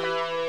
Bye.